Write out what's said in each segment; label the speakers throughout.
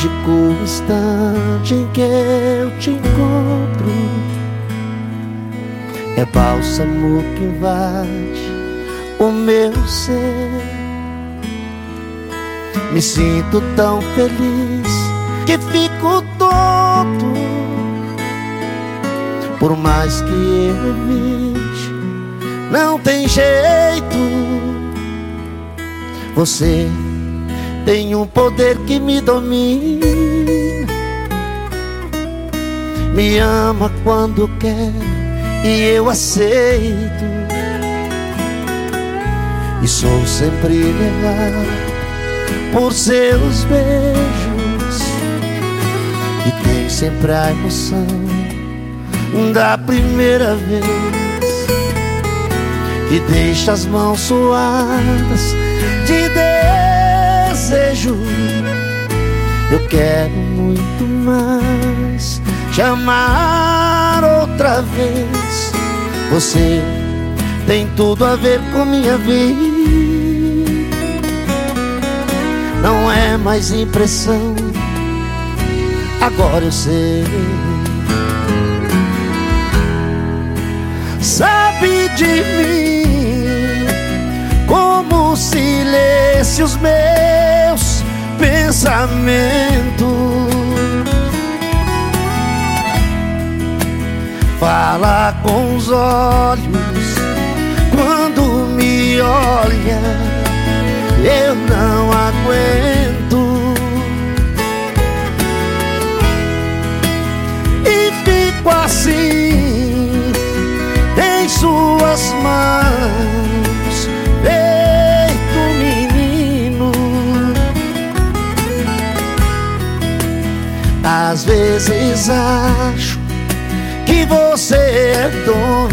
Speaker 1: mágico instante em que eu te encontro. É bálsamo que invade o meu ser. Me sinto tão feliz que fico tonto. Por mais que eu evite, não tem jeito. Você tem um poder que me domina. Me ama quando quer e eu aceito. E sou sempre levado por seus beijos. E tem sempre a emoção da primeira vez. E deixa as mãos suadas de desejo. Eu quero muito mais te amar outra vez. Você tem tudo a ver com minha vida. Não é mais impressão Agora eu sei. Sabe de mim Como se lesse os meus pensamentos Fala com os olhos vezes acho que você é dona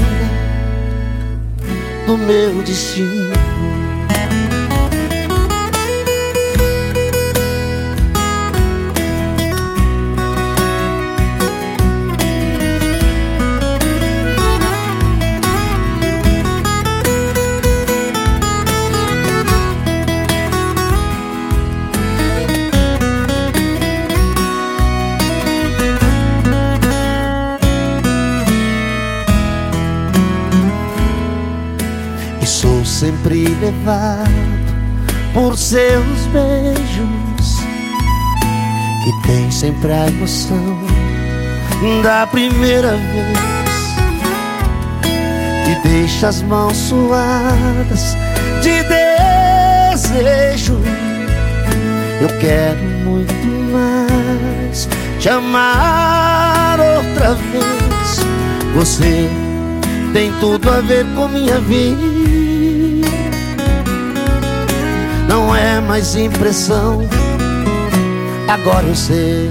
Speaker 1: do meu destino. Sempre levado por seus beijos E tem sempre a emoção da primeira vez E deixa as mãos suadas de desejo. Eu quero muito mais te amar outra vez. Você tem tudo a ver com minha vida Não é mais impressão. Agora eu sei.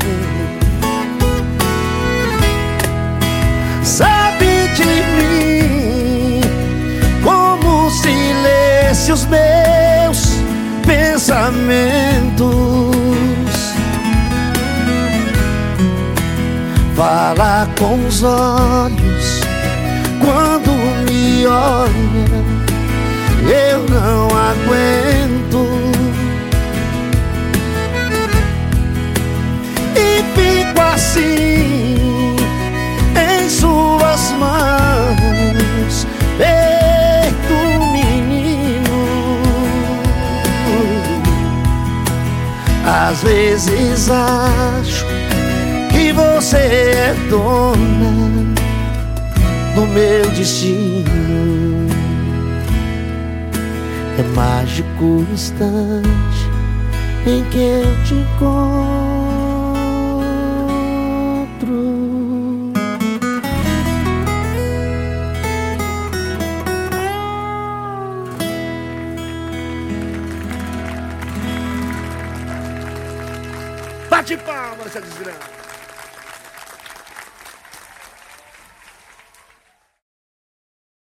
Speaker 1: Sabe de mim Como lesse os meus pensamentos. Fala com os olhos quando me olha, eu não aguento E fico assim em suas mãos Feito menino. Às vezes acho que você é dona do meu destino É mágico o instante em que eu te encontro
Speaker 2: Bate palma essa desgraça.